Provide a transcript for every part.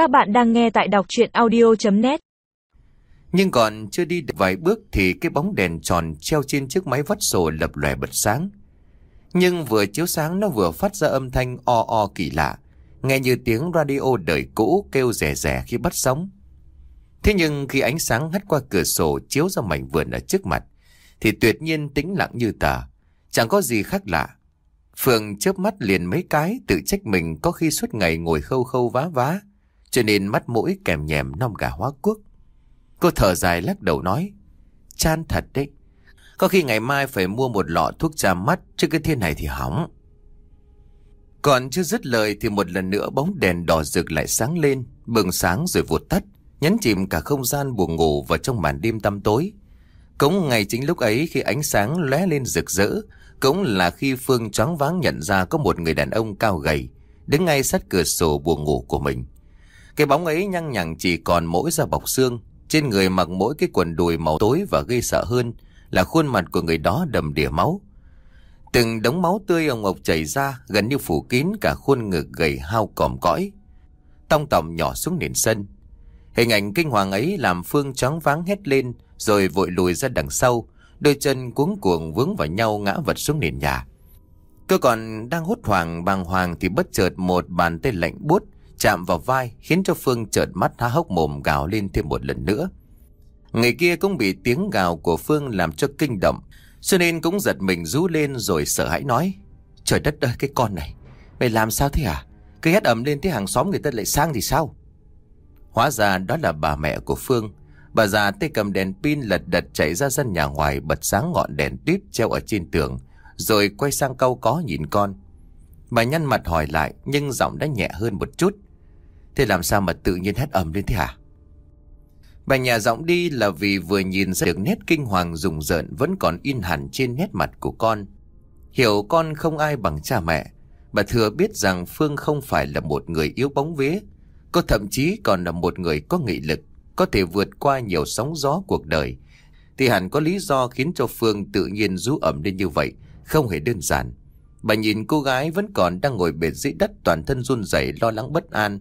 Các bạn đang nghe tại đọc chuyện audio.net Nhưng còn chưa đi được vài bước thì cái bóng đèn tròn treo trên chiếc máy vắt sổ lập lòe bật sáng. Nhưng vừa chiếu sáng nó vừa phát ra âm thanh o o kỳ lạ, nghe như tiếng radio đời cũ kêu rẻ rẻ khi bắt sóng. Thế nhưng khi ánh sáng hắt qua cửa sổ chiếu ra mảnh vườn ở trước mặt, thì tuyệt nhiên tĩnh lặng như tờ, chẳng có gì khác lạ. Phương chớp mắt liền mấy cái tự trách mình có khi suốt ngày ngồi khâu khâu vá vá, cho nên mắt mũi kèm nhèm non gà hóa quốc. Cô thở dài lắc đầu nói, chan thật đấy, có khi ngày mai phải mua một lọ thuốc tra mắt chứ cái thiên này thì hỏng. Còn chưa dứt lời thì một lần nữa bóng đèn đỏ rực lại sáng lên, bừng sáng rồi vụt tắt, nhấn chìm cả không gian buồn ngủ vào trong màn đêm tăm tối. Cũng ngày chính lúc ấy khi ánh sáng lóe lên rực rỡ, cũng là khi Phương choáng váng nhận ra có một người đàn ông cao gầy, đứng ngay sát cửa sổ buồn ngủ của mình. Cái bóng ấy nhăng nhẳng chỉ còn mỗi da bọc xương, trên người mặc mỗi cái quần đùi màu tối và gây sợ hơn là khuôn mặt của người đó đầm đìa máu. Từng đống máu tươi ông ngọc chảy ra gần như phủ kín cả khuôn ngực gầy hao còm cõi. Tông tòng nhỏ xuống nền sân. Hình ảnh kinh hoàng ấy làm Phương chóng váng hét lên rồi vội lùi ra đằng sau, đôi chân cuống cuồng vướng vào nhau ngã vật xuống nền nhà. Cơ còn đang hốt hoảng bàng hoàng thì bất chợt một bàn tay lạnh buốt chạm vào vai khiến cho Phương chợt mắt há hốc mồm gào lên thêm một lần nữa. Người kia cũng bị tiếng gào của Phương làm cho kinh động, cho nên cũng giật mình rú lên rồi sợ hãi nói. Trời đất ơi cái con này, mày làm sao thế à? Cứ hét ầm lên thế hàng xóm người ta lại sang thì sao? Hóa ra đó là bà mẹ của Phương. Bà già tay cầm đèn pin lật đật chạy ra sân nhà ngoài bật sáng ngọn đèn tuyết treo ở trên tường, rồi quay sang câu có nhìn con. Bà nhăn mặt hỏi lại nhưng giọng đã nhẹ hơn một chút. Thế làm sao mà tự nhiên hét ầm lên thế hả? Bà nhà giọng đi là vì vừa nhìn ra được nét kinh hoàng rùng rợn vẫn còn in hẳn trên nét mặt của con. Hiểu con không ai bằng cha mẹ. Bà thừa biết rằng Phương không phải là một người yếu bóng vía. Cô thậm chí còn là một người có nghị lực, có thể vượt qua nhiều sóng gió cuộc đời. Thì hẳn có lý do khiến cho Phương tự nhiên rú ẩm lên như vậy, không hề đơn giản. Bà nhìn cô gái vẫn còn đang ngồi bệt dưới đất toàn thân run rẩy lo lắng bất an.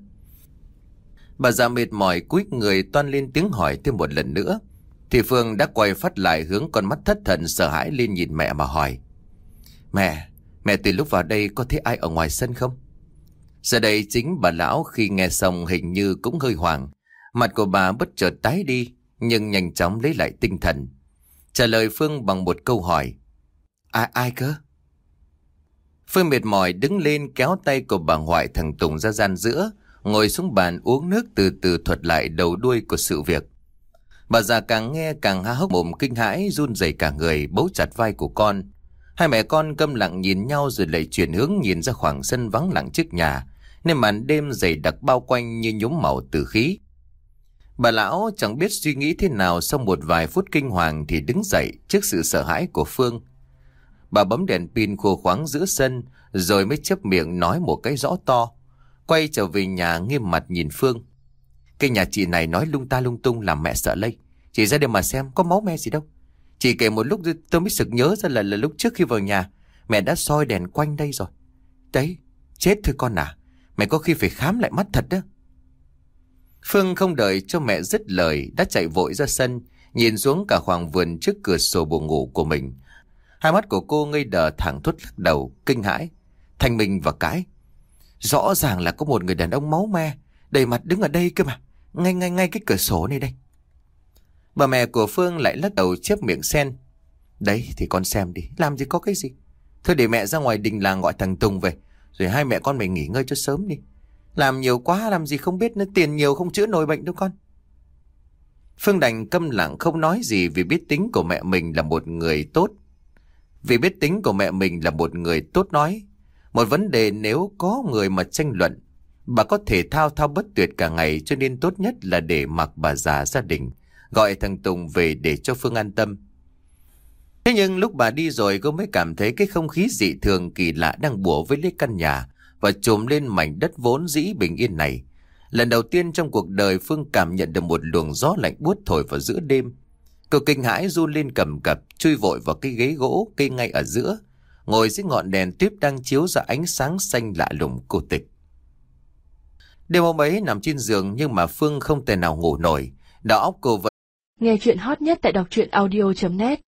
Bà già mệt mỏi cúi người toan lên tiếng hỏi thêm một lần nữa. Thì Phương đã quay phát lại hướng con mắt thất thần sợ hãi lên nhìn mẹ mà hỏi. Mẹ, mẹ từ lúc vào đây có thấy ai ở ngoài sân không? Giờ đây chính bà lão khi nghe xong hình như cũng hơi hoảng. Mặt của bà bất chợt tái đi, nhưng nhanh chóng lấy lại tinh thần. Trả lời Phương bằng một câu hỏi. Ai ai cơ? Phương mệt mỏi đứng lên kéo tay của bà ngoại thằng Tùng ra gian giữa, ngồi xuống bàn uống nước từ từ thuật lại đầu đuôi của sự việc. Bà già càng nghe càng há hốc mồm kinh hãi run rẩy cả người bấu chặt vai của con. Hai mẹ con câm lặng nhìn nhau rồi lại chuyển hướng nhìn ra khoảng sân vắng lặng trước nhà, nên màn đêm dày đặc bao quanh như nhúm màu tử khí. Bà lão chẳng biết suy nghĩ thế nào sau một vài phút kinh hoàng thì đứng dậy trước sự sợ hãi của Phương. Bà bấm đèn pin khô khoáng giữa sân rồi mới chấp miệng nói một cái rõ to. Quay trở về nhà nghiêm mặt nhìn Phương. Cái nhà chị này nói lung ta lung tung làm mẹ sợ lây. Chị ra đây mà xem có máu me gì đâu. Chị kể một lúc tôi mới sực nhớ ra là, là lúc trước khi vào nhà mẹ đã soi đèn quanh đây rồi. Đấy, chết thôi con à. Mẹ có khi phải khám lại mắt thật đó. Phương không đợi cho mẹ dứt lời đã chạy vội ra sân, nhìn xuống cả khoảng vườn trước cửa sổ buồng ngủ của mình. Hai mắt của cô ngây đờ thẳng thốt lắc đầu, kinh hãi, thanh minh và cãi. Rõ ràng là có một người đàn ông máu me, đầy mặt đứng ở đây cơ mà, ngay ngay ngay cái cửa sổ này đây. Bà mẹ của Phương lại lắc đầu chép miệng sen. Đấy thì con xem đi, làm gì có cái gì. Thôi để mẹ ra ngoài đình làng gọi thằng Tùng về, rồi hai mẹ con mình nghỉ ngơi cho sớm đi. Làm nhiều quá làm gì không biết nữa, tiền nhiều không chữa nổi bệnh đâu con. Phương đành câm lặng không nói gì vì biết tính của mẹ mình là một người tốt. Vì biết tính của mẹ mình là một người tốt nói. Một vấn đề nếu có người mà tranh luận, bà có thể thao thao bất tuyệt cả ngày cho nên tốt nhất là để mặc bà già gia đình, gọi thằng Tùng về để cho Phương an tâm. Thế nhưng lúc bà đi rồi cô mới cảm thấy cái không khí dị thường kỳ lạ đang bủa với lấy căn nhà và trồm lên mảnh đất vốn dĩ bình yên này. Lần đầu tiên trong cuộc đời Phương cảm nhận được một luồng gió lạnh buốt thổi vào giữa đêm. Cô kinh hãi run lên cầm cập, chui vội vào cái ghế gỗ cây ngay ở giữa, ngồi dưới ngọn đèn tuyếp đang chiếu ra ánh sáng xanh lạ lùng cô tịch. Đêm hôm ấy nằm trên giường nhưng mà Phương không thể nào ngủ nổi. Đầu óc cô vẫn Nghe chuyện hot nhất tại đọc truyện audio.net